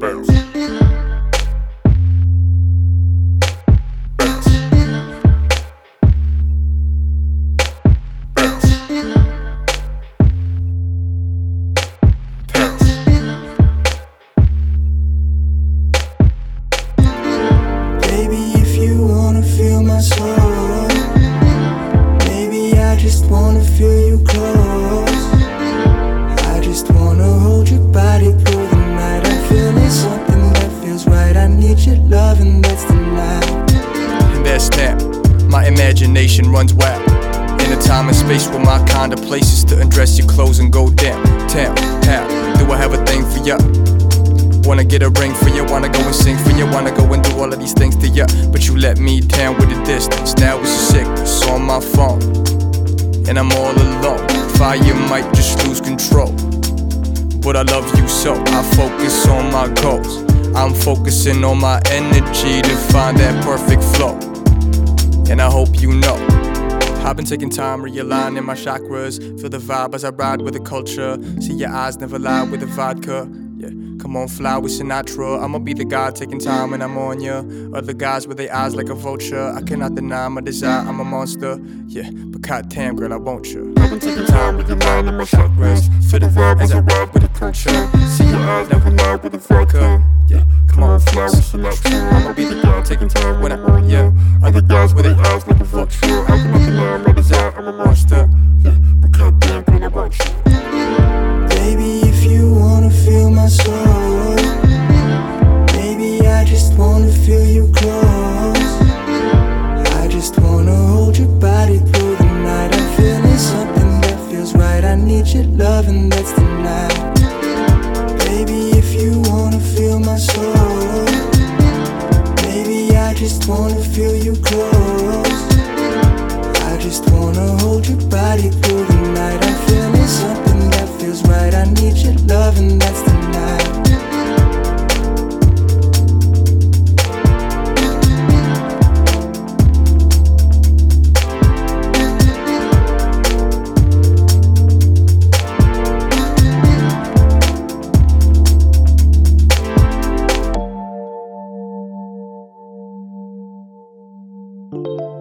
Bounce. Baby, if you wanna feel my soul, maybe I just wanna feel you imagination runs wild. In a time and space where my kind of place is to undress your clothes and go down, town. How do I have a thing for ya? Wanna get a ring for ya, wanna go and sing for ya, wanna go and do all of these things to ya. But you let me down with the distance. Now it's a sickness on my phone, and I'm all alone. Fire might just lose control. But I love you so, I focus on my goals. I'm focusing on my energy to find that perfect flow. And I hope you know. I've been taking time realigning my chakras. Feel the vibe as I ride with the culture. See your eyes never lie with the vodka. Yeah, come on, fly with Sinatra. I'ma be the guy taking time when I'm on ya. Other guys with their eyes like a vulture. I cannot deny my desire, I'm a monster. Yeah, but goddamn, girl, I want you. I've been taking time and my chakras. Feel the vibe as I ride with the culture. See your eyes never lie with the vodka. Yeah, with Sinatra. I'ma be the guy taking time when I'm on ya. Other guys with their eyes a vulture. How can I deny my desire? I'm a monster. Yeah, but goddamn, girl, I want you. Just wanna feel you close. I just wanna hold your body through the Música